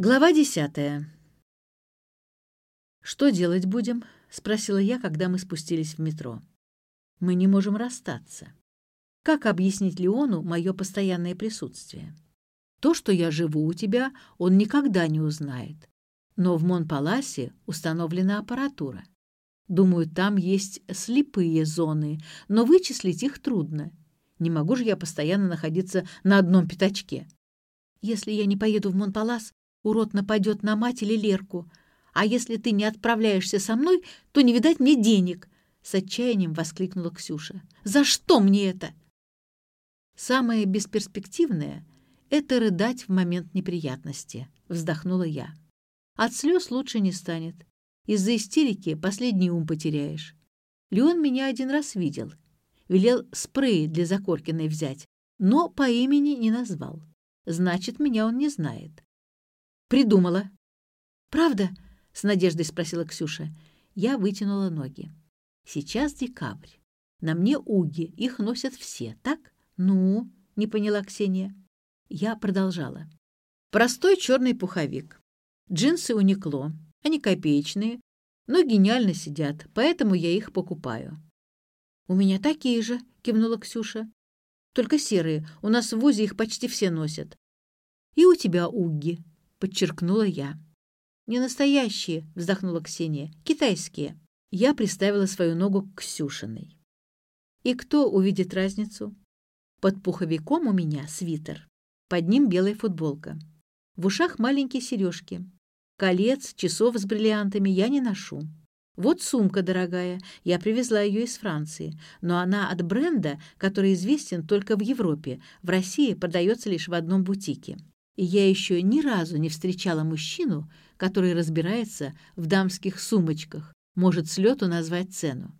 Глава десятая. «Что делать будем?» — спросила я, когда мы спустились в метро. «Мы не можем расстаться. Как объяснить Леону мое постоянное присутствие? То, что я живу у тебя, он никогда не узнает. Но в Монпаласе установлена аппаратура. Думаю, там есть слепые зоны, но вычислить их трудно. Не могу же я постоянно находиться на одном пятачке. Если я не поеду в Монпалас, урод нападет на мать или Лерку. А если ты не отправляешься со мной, то не видать мне денег!» С отчаянием воскликнула Ксюша. «За что мне это?» «Самое бесперспективное — это рыдать в момент неприятности», — вздохнула я. «От слез лучше не станет. Из-за истерики последний ум потеряешь. Леон меня один раз видел. Велел спрей для Закоркиной взять, но по имени не назвал. Значит, меня он не знает. Придумала. Правда? С надеждой спросила Ксюша. Я вытянула ноги. Сейчас декабрь. На мне уги, их носят все, так? Ну, не поняла Ксения. Я продолжала. Простой черный пуховик. Джинсы уникло. Они копеечные, но гениально сидят, поэтому я их покупаю. «У меня такие же», — кивнула Ксюша. «Только серые. У нас в ВУЗе их почти все носят». «И у тебя угги», — подчеркнула я. «Не настоящие», — вздохнула Ксения, — «китайские». Я приставила свою ногу к Ксюшиной. «И кто увидит разницу?» Под пуховиком у меня свитер. Под ним белая футболка. В ушах маленькие сережки. Колец, часов с бриллиантами я не ношу. Вот сумка дорогая, я привезла ее из Франции, но она от бренда, который известен только в Европе, в России продается лишь в одном бутике и я еще ни разу не встречала мужчину, который разбирается в дамских сумочках, может с лету назвать цену.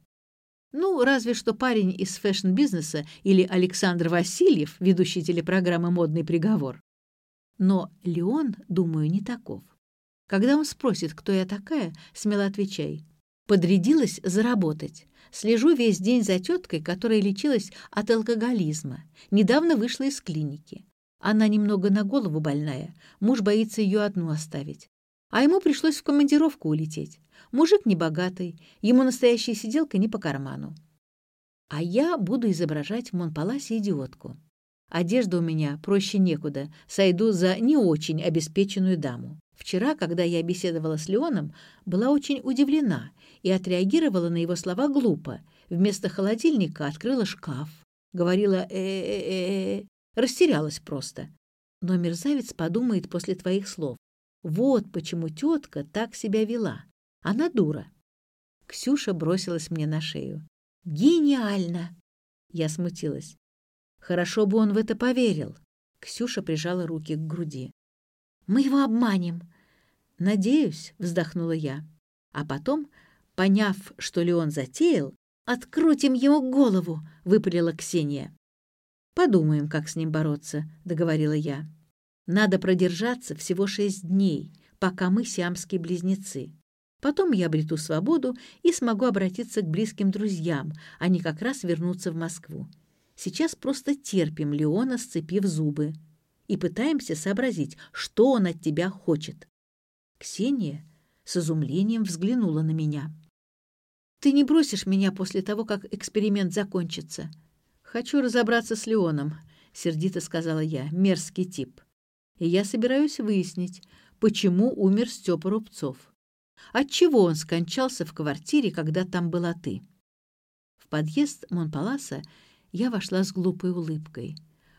Ну, разве что парень из фэшн-бизнеса или Александр Васильев, ведущий телепрограммы «Модный приговор». Но Леон, думаю, не таков. Когда он спросит, кто я такая, смело отвечай. Подрядилась заработать. Слежу весь день за теткой, которая лечилась от алкоголизма. Недавно вышла из клиники. Она немного на голову больная, муж боится ее одну оставить. А ему пришлось в командировку улететь. Мужик небогатый, ему настоящая сиделка не по карману. А я буду изображать в Монпаласе идиотку. Одежда у меня проще некуда, сойду за не очень обеспеченную даму. Вчера, когда я беседовала с Леоном, была очень удивлена и отреагировала на его слова глупо. Вместо холодильника открыла шкаф. Говорила э-э-э, Растерялась просто. Но мерзавец подумает после твоих слов. Вот почему тетка так себя вела. Она дура. Ксюша бросилась мне на шею. «Гениально!» Я смутилась. Хорошо бы он в это поверил. Ксюша прижала руки к груди. «Мы его обманем!» «Надеюсь», — вздохнула я. А потом, поняв, что Леон затеял, «Открутим ему голову!» — выпалила Ксения. «Подумаем, как с ним бороться», — договорила я. «Надо продержаться всего шесть дней, пока мы сиамские близнецы. Потом я обрету свободу и смогу обратиться к близким друзьям, они как раз вернутся в Москву. Сейчас просто терпим Леона, сцепив зубы, и пытаемся сообразить, что он от тебя хочет». Ксения с изумлением взглянула на меня. «Ты не бросишь меня после того, как эксперимент закончится?» «Хочу разобраться с Леоном», — сердито сказала я, — «мерзкий тип. И я собираюсь выяснить, почему умер Степа Рубцов. Отчего он скончался в квартире, когда там была ты?» В подъезд Монпаласа я вошла с глупой улыбкой.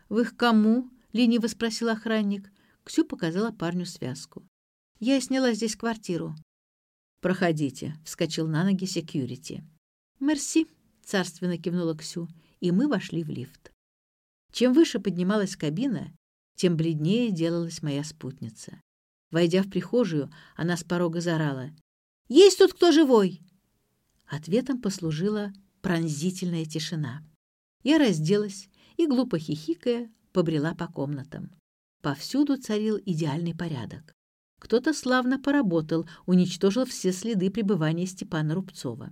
«Вы их кому?» — лениво спросил охранник. Ксю показала парню связку. «Я сняла здесь квартиру». «Проходите», — вскочил на ноги секьюрити. «Мерси», — царственно кивнула Ксю и мы вошли в лифт. Чем выше поднималась кабина, тем бледнее делалась моя спутница. Войдя в прихожую, она с порога зарала. «Есть тут кто живой?» Ответом послужила пронзительная тишина. Я разделась и, глупо хихикая, побрела по комнатам. Повсюду царил идеальный порядок. Кто-то славно поработал, уничтожил все следы пребывания Степана Рубцова.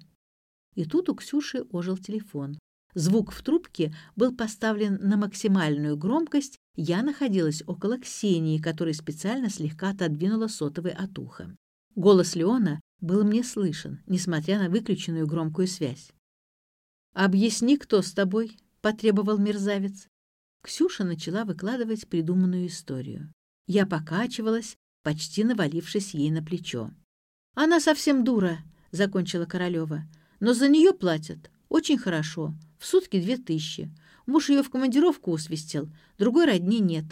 И тут у Ксюши ожил телефон. Звук в трубке был поставлен на максимальную громкость, Я находилась около Ксении, которая специально слегка отодвинула сотовый от уха. Голос Леона был мне слышен, несмотря на выключенную громкую связь. «Объясни, кто с тобой?» — потребовал мерзавец. Ксюша начала выкладывать придуманную историю. Я покачивалась, почти навалившись ей на плечо. «Она совсем дура», — закончила Королева. «Но за нее платят. Очень хорошо. В сутки две тысячи. Муж ее в командировку усвистел, другой родни нет.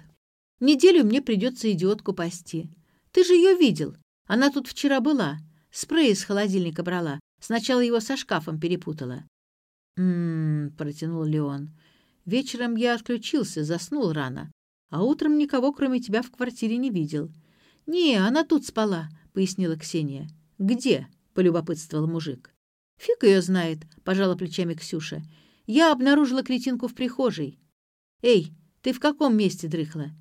Неделю мне придется идиотку пасти. Ты же ее видел. Она тут вчера была. Спрей из холодильника брала. Сначала его со шкафом перепутала. «М-м-м», протянул Леон. «Вечером я отключился, заснул рано. А утром никого, кроме тебя, в квартире не видел». «Не, она тут спала», — пояснила Ксения. «Где?» — полюбопытствовал мужик. «Фиг ее знает», — пожала плечами Ксюша. Я обнаружила кретинку в прихожей. «Эй, ты в каком месте дрыхла?»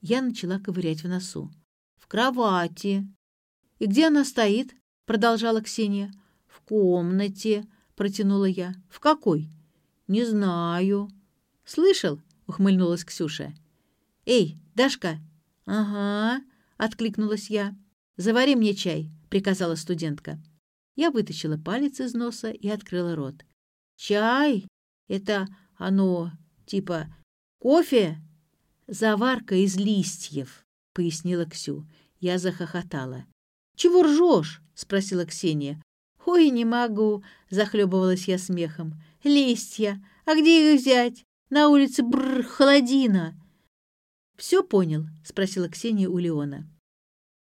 Я начала ковырять в носу. «В кровати». «И где она стоит?» — продолжала Ксения. «В комнате», — протянула я. «В какой?» «Не знаю». «Слышал?» — ухмыльнулась Ксюша. «Эй, Дашка!» «Ага», — откликнулась я. «Завари мне чай», — приказала студентка. Я вытащила палец из носа и открыла рот. «Чай?» Это оно типа кофе? Заварка из листьев, пояснила Ксю. Я захохотала. Чего ржешь? спросила Ксения. Ой, не могу, захлебывалась я смехом. Листья. А где их взять? На улице бр холодина. Все понял? спросила Ксения у Леона.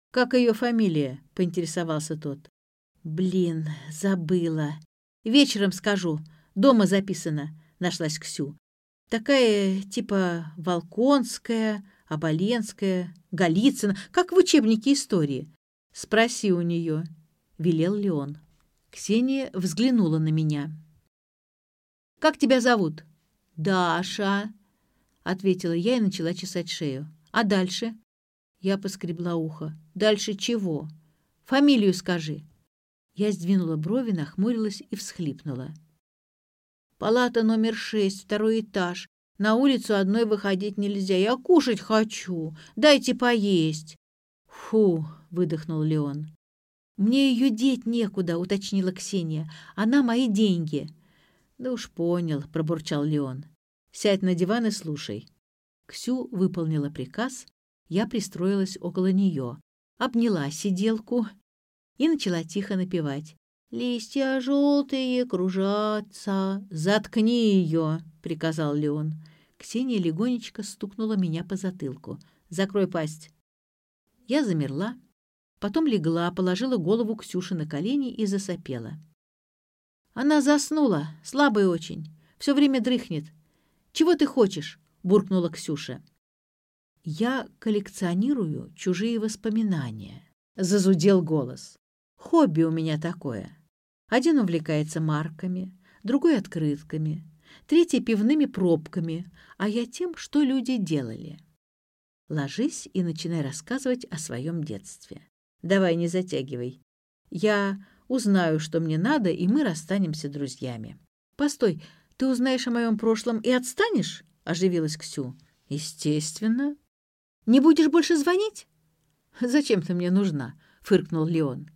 Как ее фамилия? поинтересовался тот. Блин, забыла. Вечером скажу. Дома записано, нашлась Ксю. Такая типа Волконская, Оболенская, Голицына, как в учебнике истории. Спроси у нее, велел Леон. Ксения взглянула на меня. «Как тебя зовут?» «Даша», — ответила я и начала чесать шею. «А дальше?» Я поскребла ухо. «Дальше чего?» «Фамилию скажи». Я сдвинула брови, нахмурилась и всхлипнула. Палата номер шесть, второй этаж. На улицу одной выходить нельзя. Я кушать хочу. Дайте поесть. Фу, выдохнул Леон. Мне ее деть некуда, уточнила Ксения. Она мои деньги. Да уж понял, пробурчал Леон. Сядь на диван и слушай. Ксю выполнила приказ. Я пристроилась около нее, обняла сиделку и начала тихо напевать. «Листья желтые кружатся». «Заткни ее!» — приказал Леон. Ксения легонечко стукнула меня по затылку. «Закрой пасть». Я замерла, потом легла, положила голову Ксюши на колени и засопела. Она заснула, слабая очень, все время дрыхнет. «Чего ты хочешь?» — буркнула Ксюша. «Я коллекционирую чужие воспоминания», — зазудел голос. «Хобби у меня такое». Один увлекается марками, другой — открытками, третий — пивными пробками, а я тем, что люди делали. Ложись и начинай рассказывать о своем детстве. Давай, не затягивай. Я узнаю, что мне надо, и мы расстанемся друзьями. Постой, ты узнаешь о моем прошлом и отстанешь? Оживилась Ксю. Естественно. Не будешь больше звонить? Зачем ты мне нужна? Фыркнул Леон.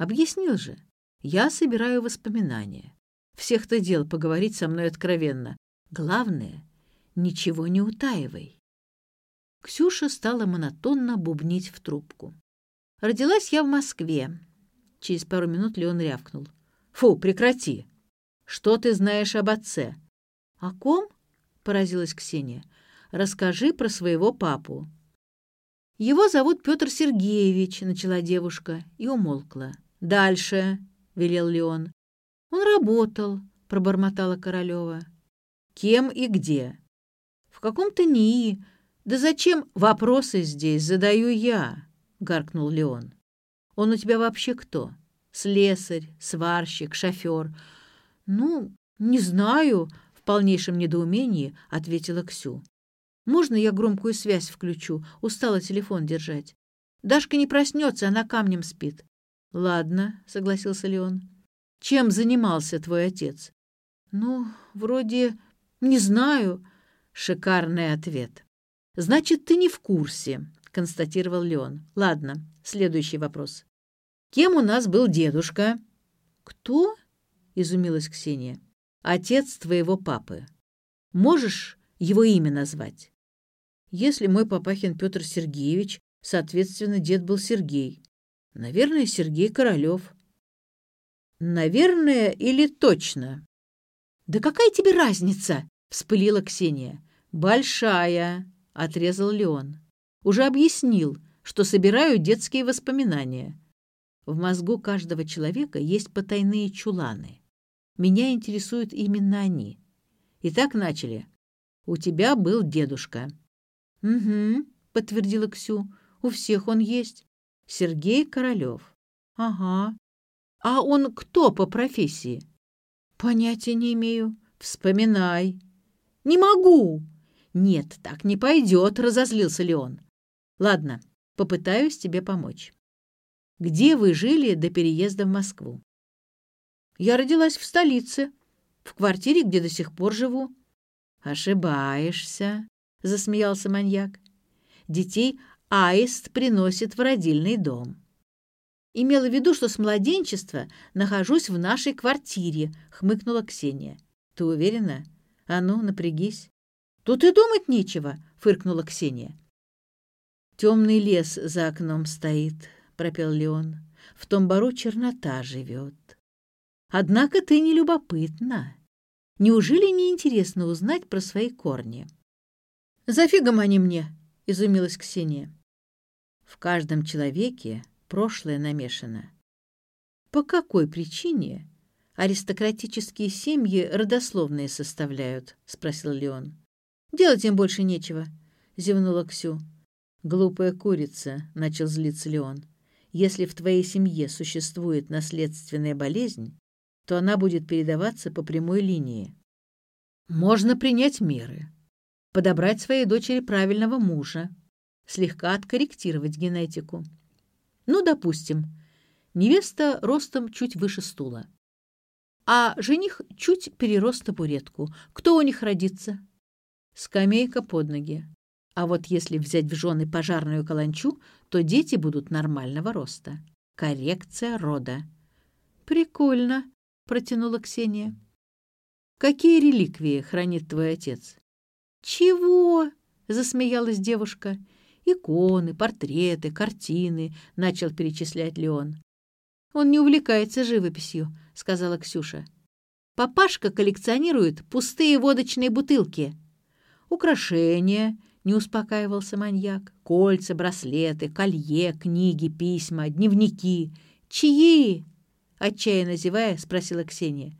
Объяснил же. Я собираю воспоминания. Всех-то дел поговорить со мной откровенно. Главное, ничего не утаивай. Ксюша стала монотонно бубнить в трубку. Родилась я в Москве. Через пару минут Леон рявкнул. «Фу, прекрати! Что ты знаешь об отце?» «О ком?» — поразилась Ксения. «Расскажи про своего папу». «Его зовут Петр Сергеевич», — начала девушка и умолкла. «Дальше», — велел Леон. «Он работал», — пробормотала Королева. «Кем и где?» «В каком-то НИИ. Да зачем вопросы здесь задаю я?» — гаркнул Леон. «Он у тебя вообще кто? Слесарь, сварщик, шофер?» «Ну, не знаю», — в полнейшем недоумении ответила Ксю. «Можно я громкую связь включу? Устала телефон держать. Дашка не проснется, она камнем спит. «Ладно», — согласился Леон. «Чем занимался твой отец?» «Ну, вроде... не знаю». Шикарный ответ. «Значит, ты не в курсе», — констатировал Леон. «Ладно, следующий вопрос. Кем у нас был дедушка?» «Кто?» — изумилась Ксения. «Отец твоего папы. Можешь его имя назвать?» «Если мой папахин Петр Сергеевич, соответственно, дед был Сергей. Наверное, Сергей Королев». «Наверное или точно?» «Да какая тебе разница?» — вспылила Ксения. «Большая», — отрезал Леон. «Уже объяснил, что собираю детские воспоминания. В мозгу каждого человека есть потайные чуланы. Меня интересуют именно они. Итак, начали. У тебя был дедушка». «Угу», — подтвердила Ксю. «У всех он есть. Сергей Королев». «Ага. А он кто по профессии?» «Понятия не имею. Вспоминай». «Не могу!» «Нет, так не пойдет», — разозлился Леон. «Ладно, попытаюсь тебе помочь. Где вы жили до переезда в Москву?» «Я родилась в столице, в квартире, где до сих пор живу». «Ошибаешься», — засмеялся маньяк. «Детей аист приносит в родильный дом». «Имела в виду, что с младенчества нахожусь в нашей квартире», — хмыкнула Ксения. «Ты уверена? А ну, напрягись». «Тут и думать нечего», — фыркнула Ксения. «Темный лес за окном стоит», — пропел Леон. «В том бару чернота живет. Однако ты не любопытна. Неужели не интересно узнать про свои корни?» «За фигом они мне», — изумилась Ксения. «В каждом человеке прошлое намешано. По какой причине аристократические семьи родословные составляют?» — спросил Леон. «Делать им больше нечего», — зевнула Ксю. «Глупая курица», — начал злиться Леон. «Если в твоей семье существует наследственная болезнь, то она будет передаваться по прямой линии. Можно принять меры, подобрать своей дочери правильного мужа, слегка откорректировать генетику. Ну, допустим, невеста ростом чуть выше стула, а жених чуть перерос табуретку. Кто у них родится? скамейка под ноги. А вот если взять в жены пожарную каланчу, то дети будут нормального роста. Коррекция рода. «Прикольно», — протянула Ксения. «Какие реликвии хранит твой отец?» «Чего?» — засмеялась девушка. «Иконы, портреты, картины», — начал перечислять Леон. «Он не увлекается живописью», — сказала Ксюша. «Папашка коллекционирует пустые водочные бутылки». «Украшения», — не успокаивался маньяк. «Кольца, браслеты, колье, книги, письма, дневники. Чьи?» — отчаянно зевая, спросила Ксения.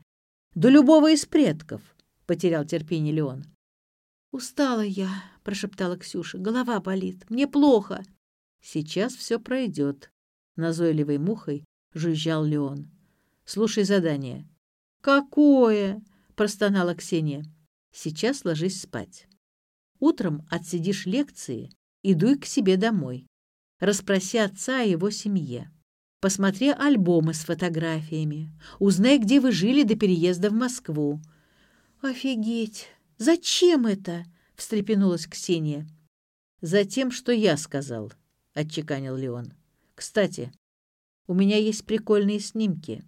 «Да любого из предков», — потерял терпение Леон. «Устала я», — прошептала Ксюша. «Голова болит. Мне плохо». «Сейчас все пройдет», — назойливой мухой жужжал Леон. «Слушай задание». «Какое?» — простонала Ксения. «Сейчас ложись спать». Утром отсидишь лекции и дуй к себе домой. Расспроси отца о его семье. Посмотри альбомы с фотографиями. Узнай, где вы жили до переезда в Москву. «Офигеть! Зачем это?» — встрепенулась Ксения. «Затем, что я сказал», — отчеканил Леон. «Кстати, у меня есть прикольные снимки.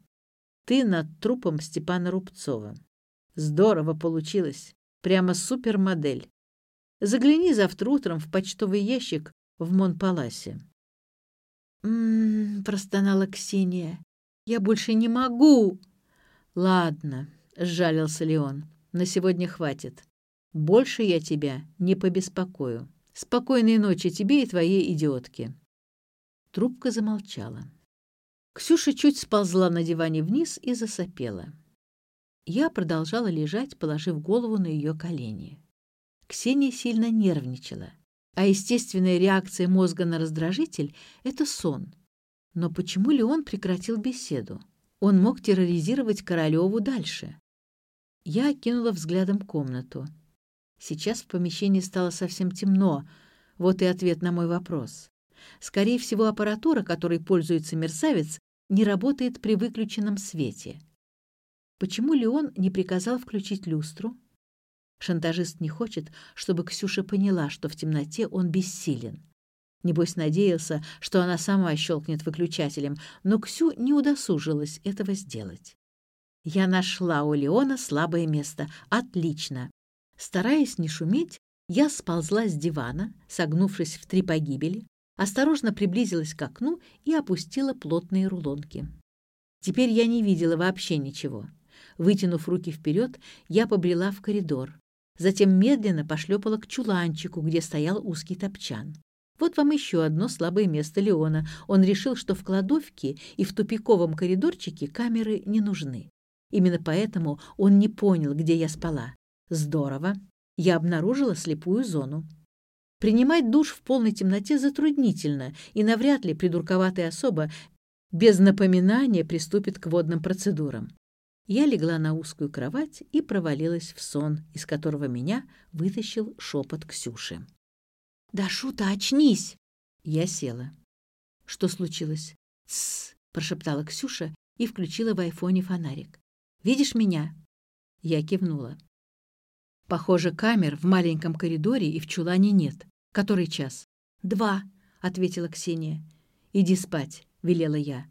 Ты над трупом Степана Рубцова. Здорово получилось. Прямо супермодель. Загляни завтра утром в почтовый ящик в Монпаласе. «М-м-м», простонала Ксения. «Я больше не могу!» «Ладно», — сжалился Леон. «На сегодня хватит. Больше я тебя не побеспокою. Спокойной ночи тебе и твоей идиотке». Трубка замолчала. Ксюша чуть сползла на диване вниз и засопела. Я продолжала лежать, положив голову на ее колени. Ксения сильно нервничала, а естественная реакция мозга на раздражитель — это сон. Но почему ли он прекратил беседу? Он мог терроризировать Королеву дальше. Я окинула взглядом комнату. Сейчас в помещении стало совсем темно. Вот и ответ на мой вопрос. Скорее всего, аппаратура, которой пользуется мерзавец, не работает при выключенном свете. Почему Леон не приказал включить люстру? Шантажист не хочет, чтобы Ксюша поняла, что в темноте он бессилен. Небось, надеялся, что она сама щелкнет выключателем, но Ксю не удосужилась этого сделать. Я нашла у Леона слабое место. Отлично. Стараясь не шуметь, я сползла с дивана, согнувшись в три погибели, осторожно приблизилась к окну и опустила плотные рулонки. Теперь я не видела вообще ничего. Вытянув руки вперед, я побрела в коридор. Затем медленно пошлепала к чуланчику, где стоял узкий топчан. Вот вам еще одно слабое место Леона. Он решил, что в кладовке и в тупиковом коридорчике камеры не нужны. Именно поэтому он не понял, где я спала. Здорово. Я обнаружила слепую зону. Принимать душ в полной темноте затруднительно, и навряд ли придурковатая особа без напоминания приступит к водным процедурам. Я легла на узкую кровать и провалилась в сон, из которого меня вытащил шепот Ксюши. «Да, Шута, очнись!» Я села. «Что случилось?» «Тссс!» — прошептала Ксюша и включила в айфоне фонарик. «Видишь меня?» Я кивнула. «Похоже, камер в маленьком коридоре и в чулане нет. Который час?» «Два», — ответила Ксения. «Иди спать», — велела я.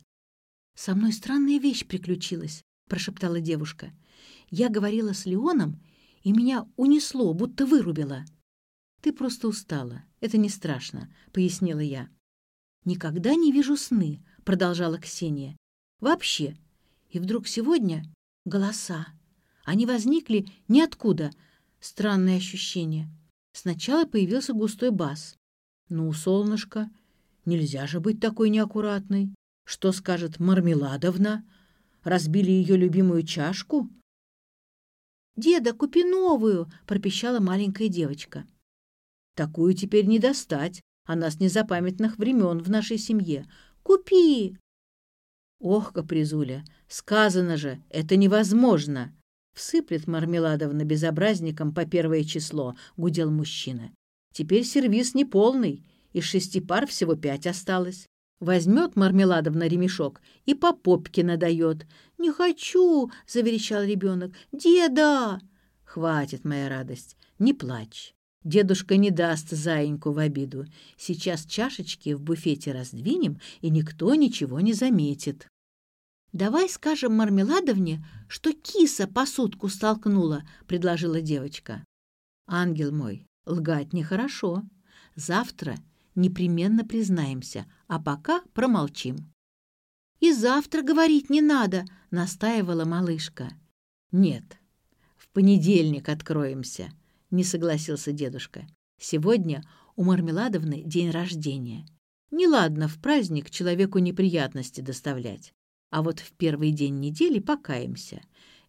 «Со мной странная вещь приключилась», — прошептала девушка. «Я говорила с Леоном, и меня унесло, будто вырубило». «Ты просто устала. Это не страшно», — пояснила я. «Никогда не вижу сны», — продолжала Ксения. «Вообще. И вдруг сегодня голоса. Они возникли ниоткуда. Странное ощущение. Сначала появился густой бас. «Ну, солнышко, нельзя же быть такой неаккуратной. Что скажет Мармеладовна? Разбили ее любимую чашку?» «Деда, купи новую!» — пропищала маленькая девочка. Такую теперь не достать, она с незапамятных времен в нашей семье. Купи!» «Ох, капризуля, сказано же, это невозможно!» «Всыплет Мармеладовна безобразником по первое число», — гудел мужчина. «Теперь сервис неполный, из шести пар всего пять осталось. Возьмет Мармеладовна ремешок и по попке надает. «Не хочу!» — заверещал ребенок. «Деда!» «Хватит, моя радость, не плачь. Дедушка не даст заиньку в обиду. Сейчас чашечки в буфете раздвинем, и никто ничего не заметит. «Давай скажем Мармеладовне, что киса посудку столкнула», — предложила девочка. «Ангел мой, лгать нехорошо. Завтра непременно признаемся, а пока промолчим». «И завтра говорить не надо», — настаивала малышка. «Нет, в понедельник откроемся», не согласился дедушка. «Сегодня у Мармеладовны день рождения. Неладно в праздник человеку неприятности доставлять. А вот в первый день недели покаемся.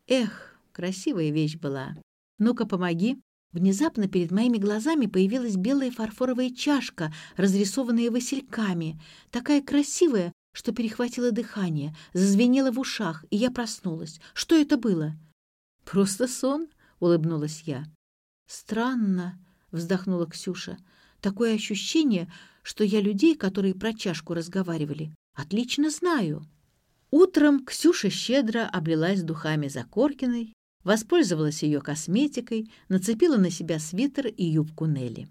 Эх, красивая вещь была. Ну-ка, помоги». Внезапно перед моими глазами появилась белая фарфоровая чашка, разрисованная васильками, такая красивая, что перехватило дыхание, зазвенело в ушах, и я проснулась. Что это было? «Просто сон», — улыбнулась я. «Странно», — вздохнула Ксюша. «Такое ощущение, что я людей, которые про чашку разговаривали, отлично знаю». Утром Ксюша щедро облилась духами Закоркиной, воспользовалась ее косметикой, нацепила на себя свитер и юбку Нелли.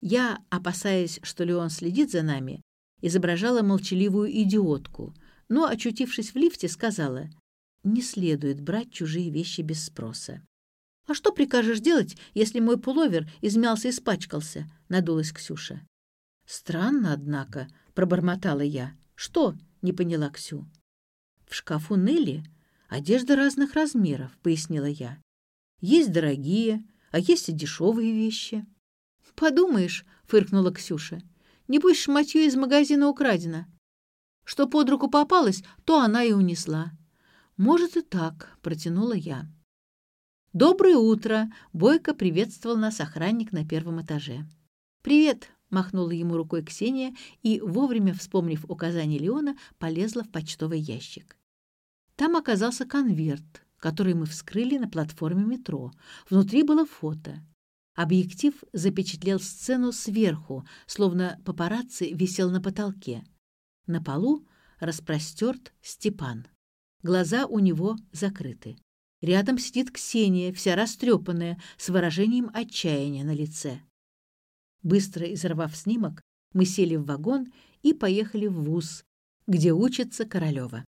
Я, опасаясь, что Леон следит за нами, изображала молчаливую идиотку, но, очутившись в лифте, сказала, «Не следует брать чужие вещи без спроса». «А что прикажешь делать, если мой пуловер измялся и испачкался?» — надулась Ксюша. «Странно, однако», — пробормотала я. «Что?» — не поняла Ксю. «В шкафу Нелли одежда разных размеров», — пояснила я. «Есть дорогие, а есть и дешевые вещи». «Подумаешь», — фыркнула Ксюша, — «небось шматье из магазина украдено. Что под руку попалось, то она и унесла». «Может и так», — протянула я. «Доброе утро!» — бойко приветствовал нас охранник на первом этаже. «Привет!» — махнула ему рукой Ксения и, вовремя вспомнив указание Леона, полезла в почтовый ящик. Там оказался конверт, который мы вскрыли на платформе метро. Внутри было фото. Объектив запечатлел сцену сверху, словно папарацци висел на потолке. На полу распростерт Степан. Глаза у него закрыты. Рядом сидит Ксения, вся растрепанная, с выражением отчаяния на лице. Быстро изорвав снимок, мы сели в вагон и поехали в вуз, где учится Королева.